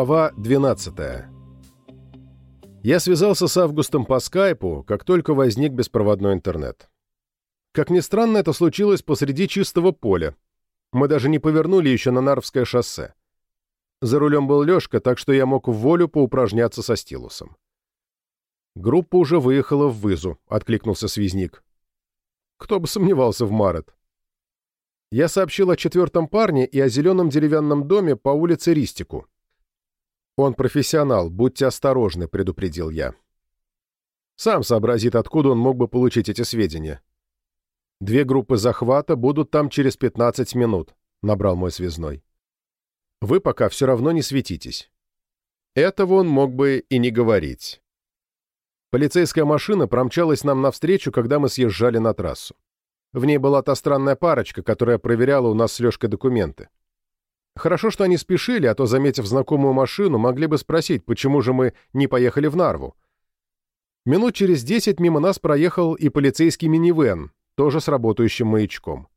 Глава 12. Я связался с Августом по скайпу, как только возник беспроводной интернет. Как ни странно, это случилось посреди чистого поля. Мы даже не повернули еще на Нарвское шоссе. За рулем был Лешка, так что я мог в волю поупражняться со стилусом. «Группа уже выехала в Вызу», — откликнулся связник. «Кто бы сомневался в Марет». Я сообщил о четвертом парне и о зеленом деревянном доме по улице Ристику. «Он профессионал, будьте осторожны», — предупредил я. Сам сообразит, откуда он мог бы получить эти сведения. «Две группы захвата будут там через 15 минут», — набрал мой связной. «Вы пока все равно не светитесь». Этого он мог бы и не говорить. Полицейская машина промчалась нам навстречу, когда мы съезжали на трассу. В ней была та странная парочка, которая проверяла у нас с Лешкой документы. Хорошо, что они спешили, а то, заметив знакомую машину, могли бы спросить, почему же мы не поехали в Нарву. Минут через десять мимо нас проехал и полицейский минивэн, тоже с работающим маячком.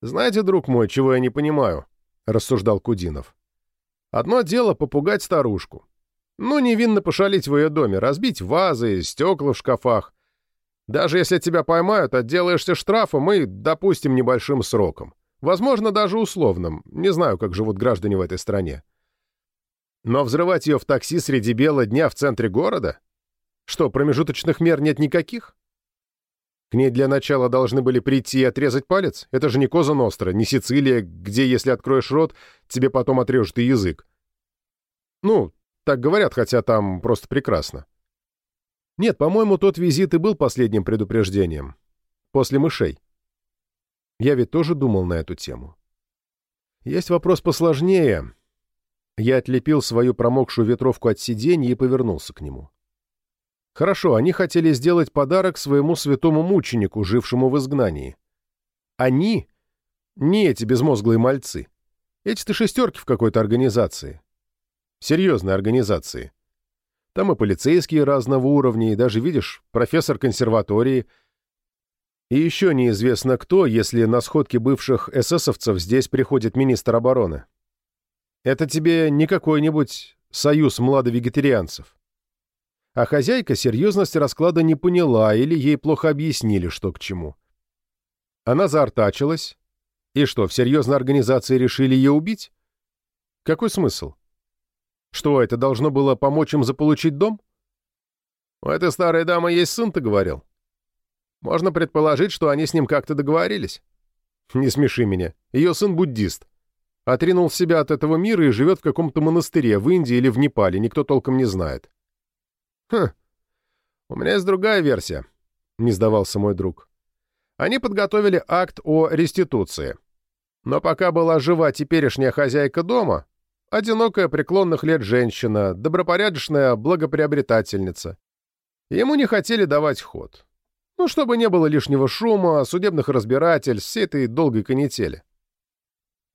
«Знаете, друг мой, чего я не понимаю?» — рассуждал Кудинов. «Одно дело попугать старушку. Ну, невинно пошалить в ее доме, разбить вазы, стекла в шкафах. Даже если тебя поймают, отделаешься штрафом и, допустим, небольшим сроком. Возможно, даже условным. Не знаю, как живут граждане в этой стране. Но взрывать ее в такси среди бела дня в центре города? Что, промежуточных мер нет никаких? К ней для начала должны были прийти и отрезать палец? Это же не Коза Ностра, не Сицилия, где, если откроешь рот, тебе потом отрежут и язык. Ну, так говорят, хотя там просто прекрасно. Нет, по-моему, тот визит и был последним предупреждением. После мышей. Я ведь тоже думал на эту тему. Есть вопрос посложнее. Я отлепил свою промокшую ветровку от сиденья и повернулся к нему. Хорошо, они хотели сделать подарок своему святому мученику, жившему в изгнании. Они — не эти безмозглые мальцы. Эти-то шестерки в какой-то организации. Серьезной организации. Там и полицейские разного уровня, и даже, видишь, профессор консерватории — и еще неизвестно кто, если на сходке бывших эсэсовцев здесь приходит министр обороны. Это тебе не какой-нибудь союз младовегетарианцев. А хозяйка серьезности расклада не поняла или ей плохо объяснили, что к чему. Она заортачилась. И что, в серьезной организации решили ее убить? Какой смысл? Что, это должно было помочь им заполучить дом? У этой старой дамы есть сын, ты говорил? Можно предположить, что они с ним как-то договорились. Не смеши меня. Ее сын буддист. Отринул себя от этого мира и живет в каком-то монастыре в Индии или в Непале, никто толком не знает. Хм. У меня есть другая версия, не сдавался мой друг. Они подготовили акт о реституции. Но пока была жива теперешняя хозяйка дома, одинокая преклонных лет женщина, добропорядочная благоприобретательница, ему не хотели давать ход. Ну, чтобы не было лишнего шума, судебных разбирательств, всей этой долгой канители.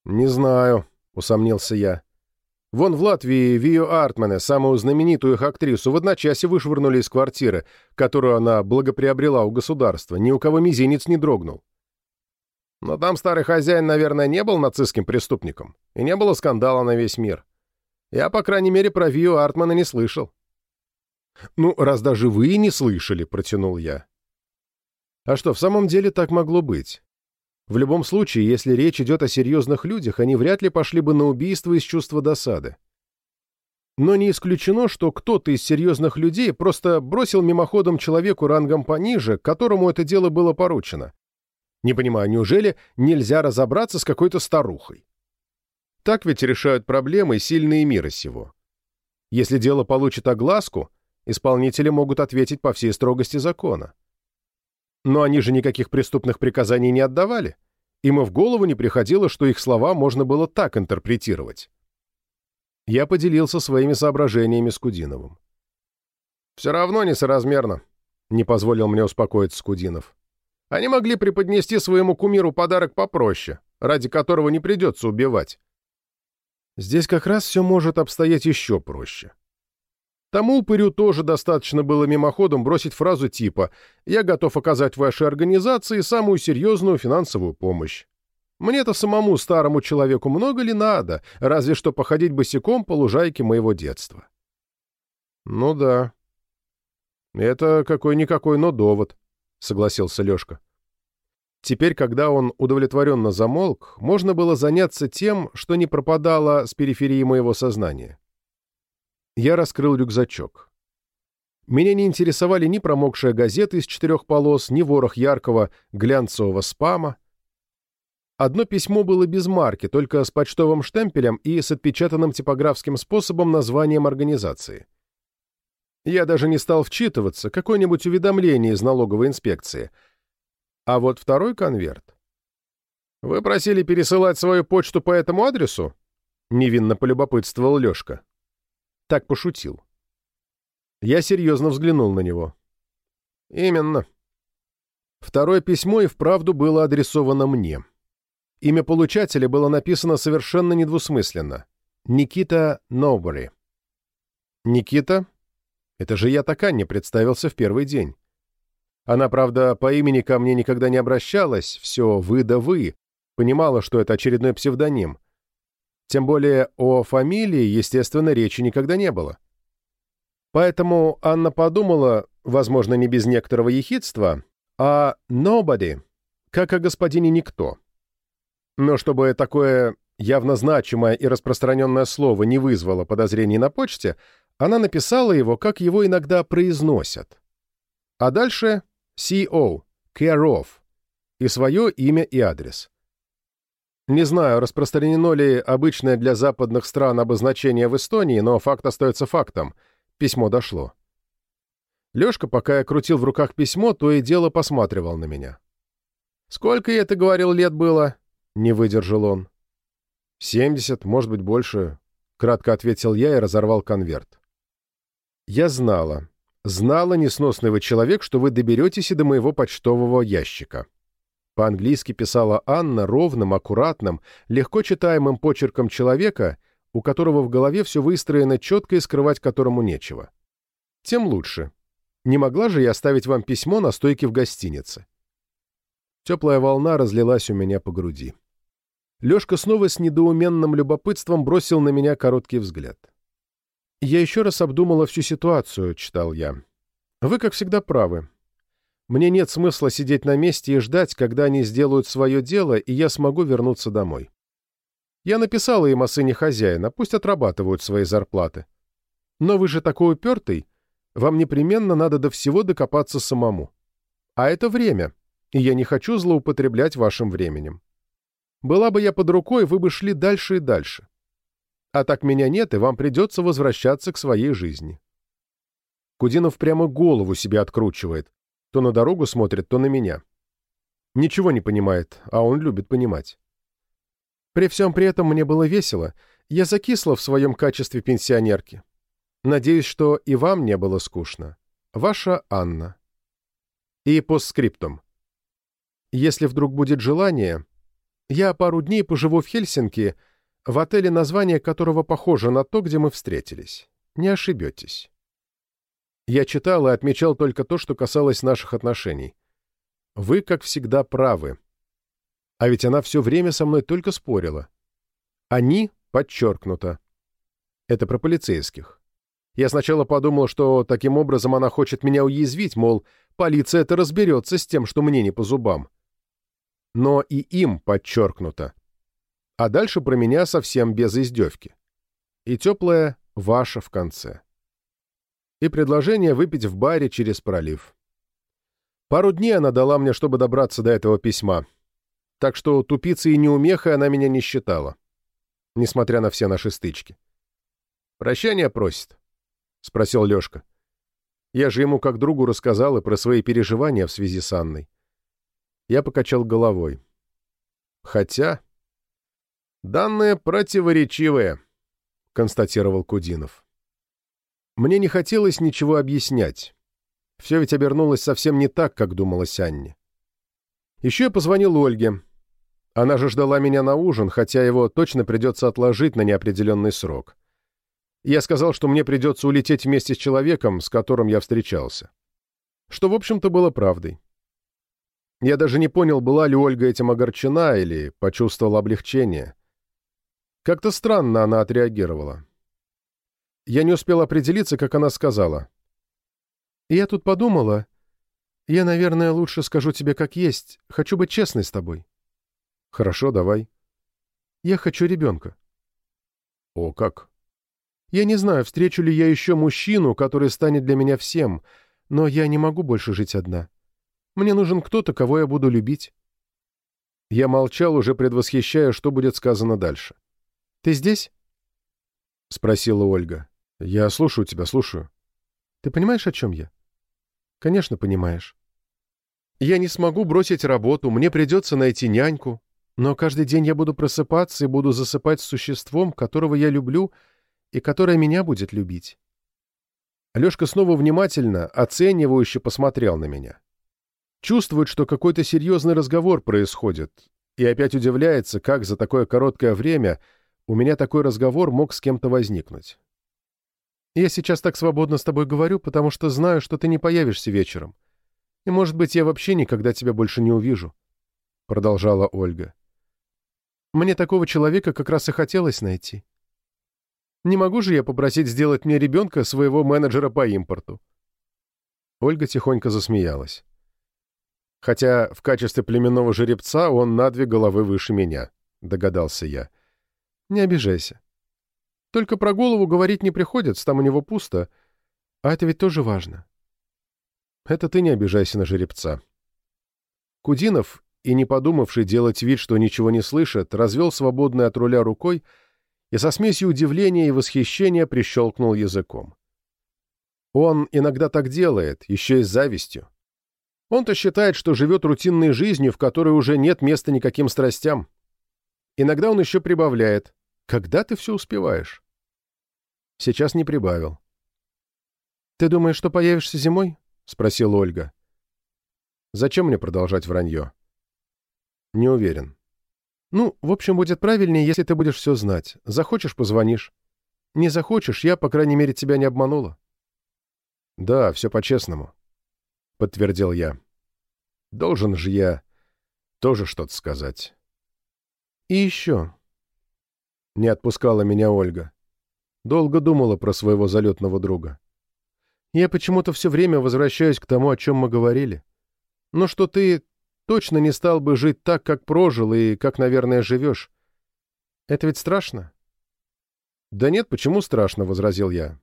«Не знаю», — усомнился я. «Вон в Латвии Вио Артмане, самую знаменитую их актрису, в одночасье вышвырнули из квартиры, которую она благоприобрела у государства. Ни у кого мизинец не дрогнул». Но там старый хозяин, наверное, не был нацистским преступником, и не было скандала на весь мир. Я, по крайней мере, про Вио Артмана не слышал. «Ну, раз даже вы не слышали», — протянул я, а что, в самом деле так могло быть? В любом случае, если речь идет о серьезных людях, они вряд ли пошли бы на убийство из чувства досады. Но не исключено, что кто-то из серьезных людей просто бросил мимоходом человеку рангом пониже, которому это дело было поручено. Не понимаю, неужели нельзя разобраться с какой-то старухой? Так ведь решают проблемы сильные мира сего. Если дело получит огласку, исполнители могут ответить по всей строгости закона. Но они же никаких преступных приказаний не отдавали. Им и в голову не приходило, что их слова можно было так интерпретировать. Я поделился своими соображениями с Кудиновым. «Все равно несоразмерно», — не позволил мне успокоиться Скудинов. «Они могли преподнести своему кумиру подарок попроще, ради которого не придется убивать». Здесь как раз все может обстоять еще проще. Тому упырю тоже достаточно было мимоходом бросить фразу типа «Я готов оказать вашей организации самую серьезную финансовую помощь». Мне-то самому старому человеку много ли надо, разве что походить босиком по лужайке моего детства. Ну да. Это какой-никакой, но довод, согласился Лешка. Теперь, когда он удовлетворенно замолк, можно было заняться тем, что не пропадало с периферии моего сознания. Я раскрыл рюкзачок. Меня не интересовали ни промокшая газета из четырех полос, ни ворох яркого глянцевого спама. Одно письмо было без марки, только с почтовым штемпелем и с отпечатанным типографским способом названием организации. Я даже не стал вчитываться, какое-нибудь уведомление из налоговой инспекции — а вот второй конверт... «Вы просили пересылать свою почту по этому адресу?» — невинно полюбопытствовал Лёшка. Так пошутил. Я серьезно взглянул на него. «Именно». Второе письмо и вправду было адресовано мне. Имя получателя было написано совершенно недвусмысленно. Никита Нобори. Никита? Это же я так не представился в первый день. Она, правда, по имени ко мне никогда не обращалась, все «вы да вы», понимала, что это очередной псевдоним. Тем более о фамилии, естественно, речи никогда не было. Поэтому Анна подумала, возможно, не без некоторого ехидства, о «nobody», как о господине «никто». Но чтобы такое явно значимое и распространенное слово не вызвало подозрений на почте, она написала его, как его иногда произносят. А дальше CO, care of, и свое имя и адрес. Не знаю, распространено ли обычное для западных стран обозначение в Эстонии, но факт остается фактом. Письмо дошло. Лёшка, пока я крутил в руках письмо, то и дело посматривал на меня. «Сколько ты говорил, лет было?» — не выдержал он. «Семьдесят, может быть, больше», — кратко ответил я и разорвал конверт. Я знала. Знала, несносный вы человек, что вы доберетесь и до моего почтового ящика. По-английски писала Анна ровным, аккуратным, легко читаемым почерком человека, у которого в голове все выстроено четко и скрывать которому нечего. Тем лучше. Не могла же я оставить вам письмо на стойке в гостинице. Теплая волна разлилась у меня по груди. Лешка снова с недоуменным любопытством бросил на меня короткий взгляд. «Я еще раз обдумала всю ситуацию», — читал я. «Вы, как всегда, правы. Мне нет смысла сидеть на месте и ждать, когда они сделают свое дело, и я смогу вернуться домой. Я написала им о сыне хозяина, пусть отрабатывают свои зарплаты. Но вы же такой упертый, вам непременно надо до всего докопаться самому. А это время, и я не хочу злоупотреблять вашим временем. Была бы я под рукой, вы бы шли дальше и дальше. А так меня нет, и вам придется возвращаться к своей жизни. Кудинов прямо голову себе откручивает. То на дорогу смотрит, то на меня. Ничего не понимает, а он любит понимать. При всем при этом мне было весело. Я закисла в своем качестве пенсионерки. Надеюсь, что и вам не было скучно. Ваша Анна. И постскриптум. Если вдруг будет желание, я пару дней поживу в Хельсинки — в отеле, название которого похоже на то, где мы встретились. Не ошибетесь. Я читал и отмечал только то, что касалось наших отношений. Вы, как всегда, правы. А ведь она все время со мной только спорила. Они подчеркнуто. Это про полицейских. Я сначала подумал, что таким образом она хочет меня уязвить, мол, полиция это разберется с тем, что мне не по зубам. Но и им подчеркнуто а дальше про меня совсем без издевки. И теплое «ваше» в конце. И предложение выпить в баре через пролив. Пару дней она дала мне, чтобы добраться до этого письма. Так что тупицей и неумехой она меня не считала. Несмотря на все наши стычки. «Прощания просит?» — спросил Лешка. Я же ему как другу рассказал и про свои переживания в связи с Анной. Я покачал головой. Хотя... «Данные противоречивые», — констатировал Кудинов. Мне не хотелось ничего объяснять. Все ведь обернулось совсем не так, как думалось Анне. Еще я позвонил Ольге. Она же ждала меня на ужин, хотя его точно придется отложить на неопределенный срок. Я сказал, что мне придется улететь вместе с человеком, с которым я встречался. Что, в общем-то, было правдой. Я даже не понял, была ли Ольга этим огорчена или почувствовала облегчение. Как-то странно она отреагировала. Я не успел определиться, как она сказала. «Я тут подумала. Я, наверное, лучше скажу тебе как есть. Хочу быть честной с тобой». «Хорошо, давай». «Я хочу ребенка». «О, как?» «Я не знаю, встречу ли я еще мужчину, который станет для меня всем, но я не могу больше жить одна. Мне нужен кто-то, кого я буду любить». Я молчал, уже предвосхищая, что будет сказано дальше. «Ты здесь?» — спросила Ольга. «Я слушаю тебя, слушаю». «Ты понимаешь, о чем я?» «Конечно, понимаешь. Я не смогу бросить работу, мне придется найти няньку, но каждый день я буду просыпаться и буду засыпать с существом, которого я люблю и которое меня будет любить». Алешка снова внимательно, оценивающе посмотрел на меня. Чувствует, что какой-то серьезный разговор происходит, и опять удивляется, как за такое короткое время у меня такой разговор мог с кем-то возникнуть. «Я сейчас так свободно с тобой говорю, потому что знаю, что ты не появишься вечером. И, может быть, я вообще никогда тебя больше не увижу», — продолжала Ольга. «Мне такого человека как раз и хотелось найти. Не могу же я попросить сделать мне ребенка своего менеджера по импорту?» Ольга тихонько засмеялась. Хотя в качестве племенного жеребца он на две головы выше меня, догадался я. Не обижайся. Только про голову говорить не приходится, там у него пусто. А это ведь тоже важно. Это ты не обижайся на жеребца. Кудинов, и не подумавший делать вид, что ничего не слышит, развел свободной от руля рукой и со смесью удивления и восхищения прищелкнул языком. Он иногда так делает, еще и с завистью. Он-то считает, что живет рутинной жизнью, в которой уже нет места никаким страстям. Иногда он еще прибавляет. «Когда ты все успеваешь?» Сейчас не прибавил. «Ты думаешь, что появишься зимой?» — спросила Ольга. «Зачем мне продолжать вранье?» «Не уверен». «Ну, в общем, будет правильнее, если ты будешь все знать. Захочешь — позвонишь. Не захочешь, я, по крайней мере, тебя не обманула». «Да, все по-честному», — подтвердил я. «Должен же я тоже что-то сказать». «И еще». Не отпускала меня Ольга. Долго думала про своего залетного друга. «Я почему-то все время возвращаюсь к тому, о чем мы говорили. Но что ты точно не стал бы жить так, как прожил и как, наверное, живешь. Это ведь страшно?» «Да нет, почему страшно?» — возразил я.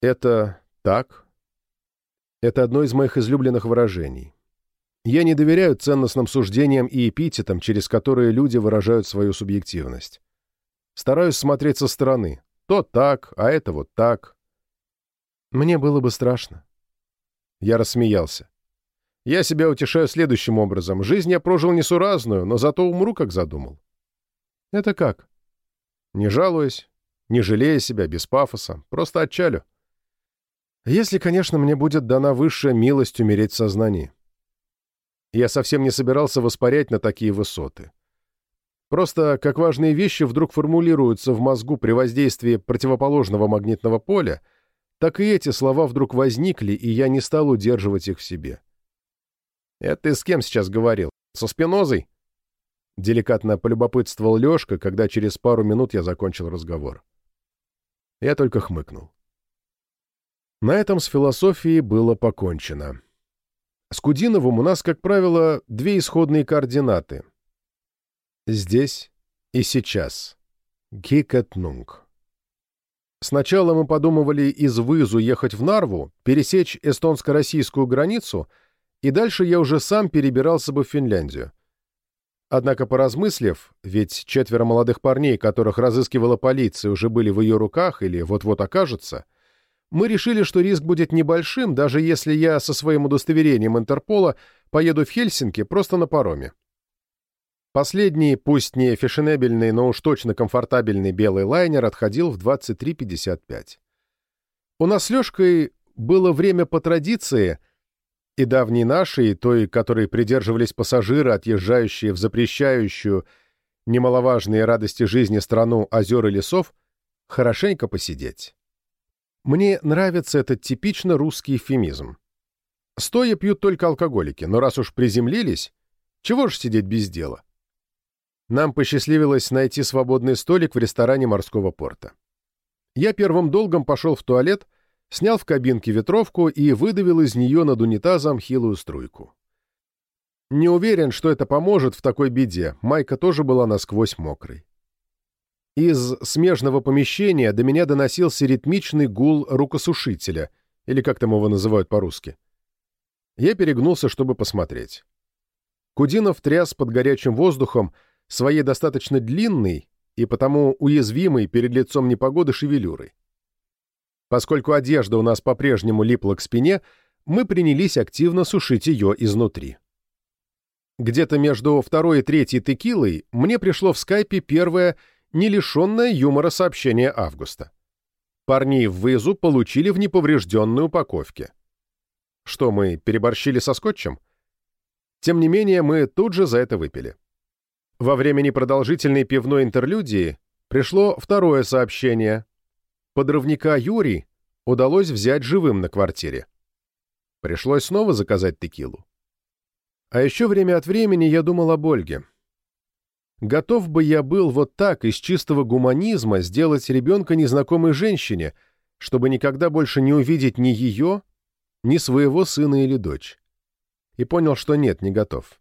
«Это так, это одно из моих излюбленных выражений. Я не доверяю ценностным суждениям и эпитетам, через которые люди выражают свою субъективность. Стараюсь смотреть со стороны. То так, а это вот так. Мне было бы страшно. Я рассмеялся. Я себя утешаю следующим образом. Жизнь я прожил несуразную, но зато умру, как задумал. Это как? Не жалуясь, не жалея себя, без пафоса, просто отчалю. Если, конечно, мне будет дана высшая милость умереть в сознании. Я совсем не собирался воспарять на такие высоты. Просто как важные вещи вдруг формулируются в мозгу при воздействии противоположного магнитного поля, так и эти слова вдруг возникли, и я не стал удерживать их в себе. «Это ты с кем сейчас говорил? Со Спинозой?» Деликатно полюбопытствовал Лёшка, когда через пару минут я закончил разговор. Я только хмыкнул. На этом с философией было покончено. С Кудиновым у нас, как правило, две исходные координаты. Здесь и сейчас. Гикетнунг. Сначала мы подумывали из Вызу ехать в Нарву, пересечь эстонско-российскую границу, и дальше я уже сам перебирался бы в Финляндию. Однако, поразмыслив, ведь четверо молодых парней, которых разыскивала полиция, уже были в ее руках или вот-вот окажутся — мы решили, что риск будет небольшим, даже если я со своим удостоверением Интерпола поеду в Хельсинки просто на пароме. Последний, пусть не фешенебельный, но уж точно комфортабельный белый лайнер отходил в 23.55. У нас с Лешкой было время по традиции, и давней нашей, и той, которой придерживались пассажиры, отъезжающие в запрещающую немаловажные радости жизни страну озер и лесов, хорошенько посидеть. Мне нравится этот типично русский эвфемизм. Стоя пьют только алкоголики, но раз уж приземлились, чего ж сидеть без дела? Нам посчастливилось найти свободный столик в ресторане морского порта. Я первым долгом пошел в туалет, снял в кабинке ветровку и выдавил из нее над унитазом хилую струйку. Не уверен, что это поможет в такой беде, майка тоже была насквозь мокрой. Из смежного помещения до меня доносился ритмичный гул рукосушителя, или как там его называют по-русски. Я перегнулся, чтобы посмотреть. Кудинов тряс под горячим воздухом своей достаточно длинной и потому уязвимой перед лицом непогоды шевелюрой. Поскольку одежда у нас по-прежнему липла к спине, мы принялись активно сушить ее изнутри. Где-то между второй и третьей текилой мне пришло в скайпе первое не лишенное юмора сообщение Августа. Парни в вызу получили в неповрежденной упаковке. Что, мы переборщили со скотчем? Тем не менее, мы тут же за это выпили. Во время непродолжительной пивной интерлюдии пришло второе сообщение. Подрывника Юрий удалось взять живым на квартире. Пришлось снова заказать текилу. А еще время от времени я думал об Ольге. Готов бы я был вот так, из чистого гуманизма, сделать ребенка незнакомой женщине, чтобы никогда больше не увидеть ни ее, ни своего сына или дочь. И понял, что нет, не готов.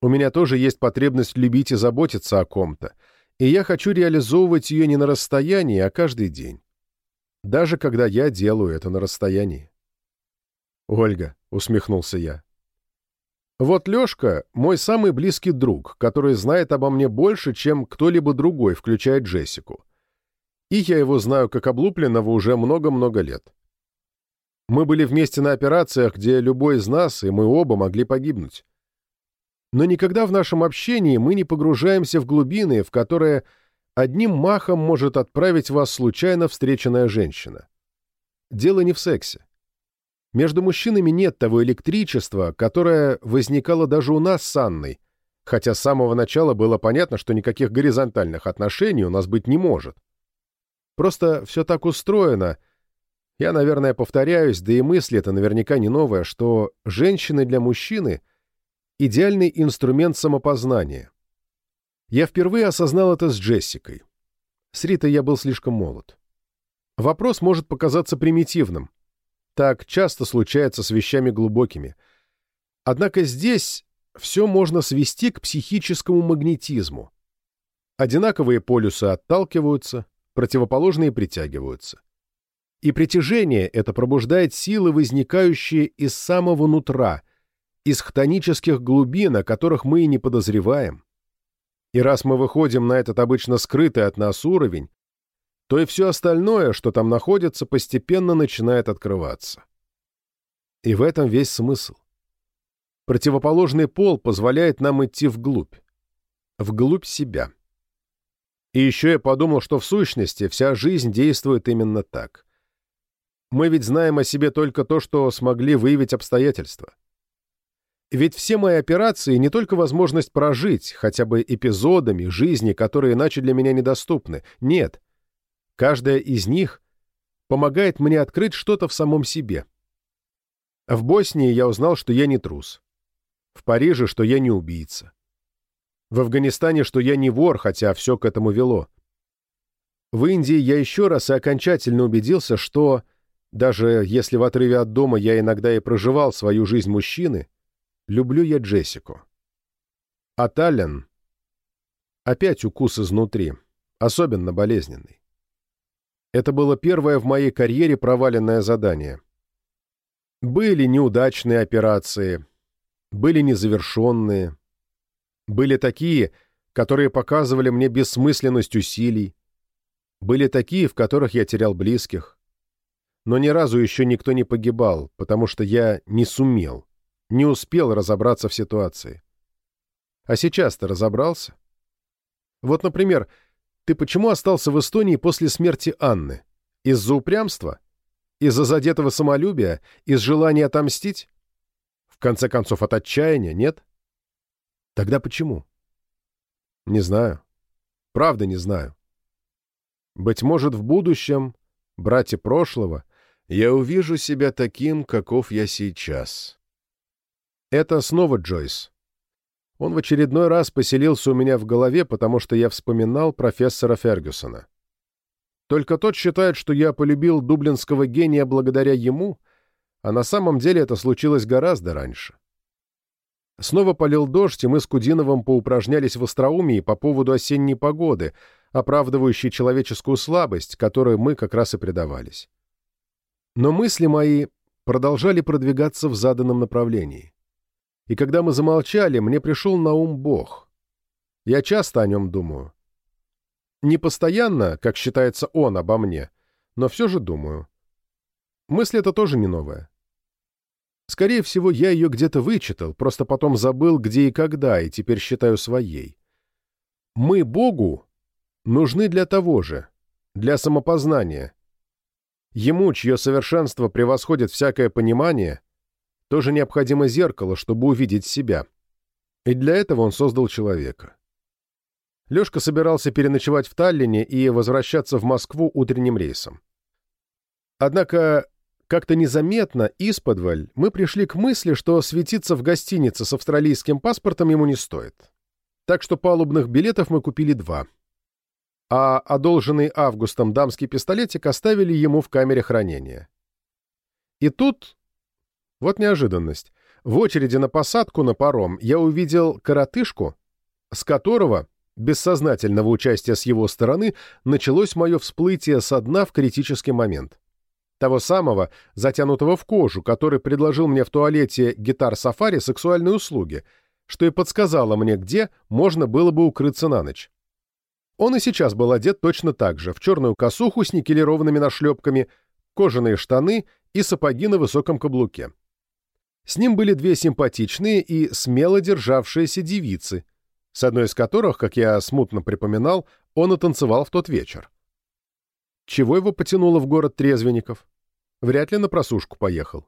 У меня тоже есть потребность любить и заботиться о ком-то, и я хочу реализовывать ее не на расстоянии, а каждый день. Даже когда я делаю это на расстоянии. «Ольга», — усмехнулся я, вот Лёшка — мой самый близкий друг, который знает обо мне больше, чем кто-либо другой, включая Джессику. И я его знаю как облупленного уже много-много лет. Мы были вместе на операциях, где любой из нас, и мы оба могли погибнуть. Но никогда в нашем общении мы не погружаемся в глубины, в которые одним махом может отправить вас случайно встреченная женщина. Дело не в сексе. Между мужчинами нет того электричества, которое возникало даже у нас с Анной, хотя с самого начала было понятно, что никаких горизонтальных отношений у нас быть не может. Просто все так устроено. Я, наверное, повторяюсь, да и мысль это наверняка не новая, что женщины для мужчины — идеальный инструмент самопознания. Я впервые осознал это с Джессикой. С Ритой я был слишком молод. Вопрос может показаться примитивным — так часто случается с вещами глубокими. Однако здесь все можно свести к психическому магнетизму. Одинаковые полюсы отталкиваются, противоположные притягиваются. И притяжение это пробуждает силы, возникающие из самого нутра, из хтонических глубин, о которых мы и не подозреваем. И раз мы выходим на этот обычно скрытый от нас уровень, то и все остальное, что там находится, постепенно начинает открываться. И в этом весь смысл. Противоположный пол позволяет нам идти вглубь. Вглубь себя. И еще я подумал, что в сущности вся жизнь действует именно так. Мы ведь знаем о себе только то, что смогли выявить обстоятельства. Ведь все мои операции не только возможность прожить хотя бы эпизодами жизни, которые иначе для меня недоступны. Нет. Каждая из них помогает мне открыть что-то в самом себе. В Боснии я узнал, что я не трус. В Париже, что я не убийца. В Афганистане, что я не вор, хотя все к этому вело. В Индии я еще раз и окончательно убедился, что, даже если в отрыве от дома я иногда и проживал свою жизнь мужчины, люблю я Джессику. А Таллен... Опять укус изнутри, особенно болезненный. Это было первое в моей карьере проваленное задание. Были неудачные операции, были незавершенные, были такие, которые показывали мне бессмысленность усилий, были такие, в которых я терял близких. Но ни разу еще никто не погибал, потому что я не сумел, не успел разобраться в ситуации. А сейчас ты разобрался? Вот, например, ты почему остался в Эстонии после смерти Анны? Из-за упрямства? Из-за задетого самолюбия? Из желания отомстить? В конце концов, от отчаяния, нет? Тогда почему? Не знаю. Правда не знаю. Быть может, в будущем братья прошлого, я увижу себя таким, каков я сейчас. Это снова Джойс. Он в очередной раз поселился у меня в голове, потому что я вспоминал профессора Фергюсона. Только тот считает, что я полюбил дублинского гения благодаря ему, а на самом деле это случилось гораздо раньше. Снова полил дождь, и мы с Кудиновым поупражнялись в остроумии по поводу осенней погоды, оправдывающей человеческую слабость, которой мы как раз и предавались. Но мысли мои продолжали продвигаться в заданном направлении. И когда мы замолчали, мне пришел на ум Бог. Я часто о нем думаю. Не постоянно, как считается он обо мне, но все же думаю. Мысль эта тоже не новая. Скорее всего, я ее где-то вычитал, просто потом забыл, где и когда, и теперь считаю своей. Мы Богу нужны для того же, для самопознания. Ему, чье совершенство превосходит всякое понимание, тоже необходимо зеркало, чтобы увидеть себя. И для этого он создал человека. Лёшка собирался переночевать в Таллине и возвращаться в Москву утренним рейсом. Однако, как-то незаметно, исподволь, мы пришли к мысли, что светиться в гостинице с австралийским паспортом ему не стоит. Так что палубных билетов мы купили два. А одолженный Августом дамский пистолетик оставили ему в камере хранения. И тут вот неожиданность. В очереди на посадку на паром я увидел коротышку, с которого, без сознательного участия с его стороны, началось мое всплытие со дна в критический момент. Того самого, затянутого в кожу, который предложил мне в туалете гитар-сафари сексуальные услуги, что и подсказало мне, где можно было бы укрыться на ночь. Он и сейчас был одет точно так же, в черную косуху с никелированными нашлепками, кожаные штаны и сапоги на высоком каблуке. С ним были две симпатичные и смело державшиеся девицы, с одной из которых, как я смутно припоминал, он и танцевал в тот вечер. Чего его потянуло в город трезвенников? Вряд ли на просушку поехал.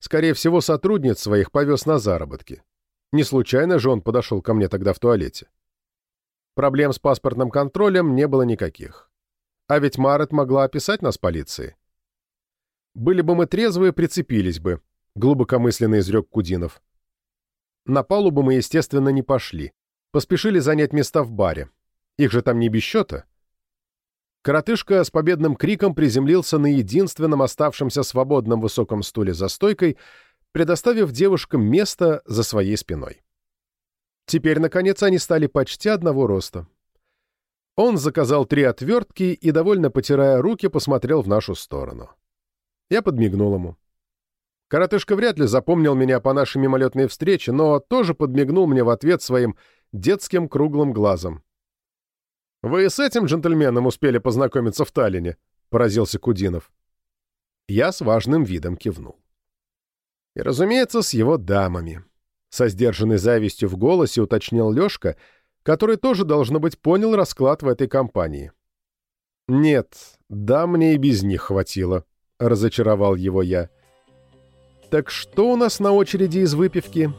Скорее всего, сотрудниц своих повез на заработки. Не случайно же он подошел ко мне тогда в туалете. Проблем с паспортным контролем не было никаких. А ведь Марет могла описать нас полиции. Были бы мы трезвые, прицепились бы, — глубокомысленно изрек Кудинов. На палубу мы, естественно, не пошли. Поспешили занять места в баре. Их же там не без счета. Коротышка с победным криком приземлился на единственном оставшемся свободном высоком стуле за стойкой, предоставив девушкам место за своей спиной. Теперь, наконец, они стали почти одного роста. Он заказал три отвертки и, довольно потирая руки, посмотрел в нашу сторону. Я подмигнул ему. Коротышка вряд ли запомнил меня по нашей мимолетной встрече, но тоже подмигнул мне в ответ своим детским круглым глазом. «Вы с этим джентльменом успели познакомиться в Таллине?» — поразился Кудинов. Я с важным видом кивнул. И, разумеется, с его дамами. Со сдержанной завистью в голосе уточнил Лёшка, который тоже, должно быть, понял расклад в этой компании. «Нет, да мне и без них хватило», — разочаровал его я. «Так что у нас на очереди из выпивки?»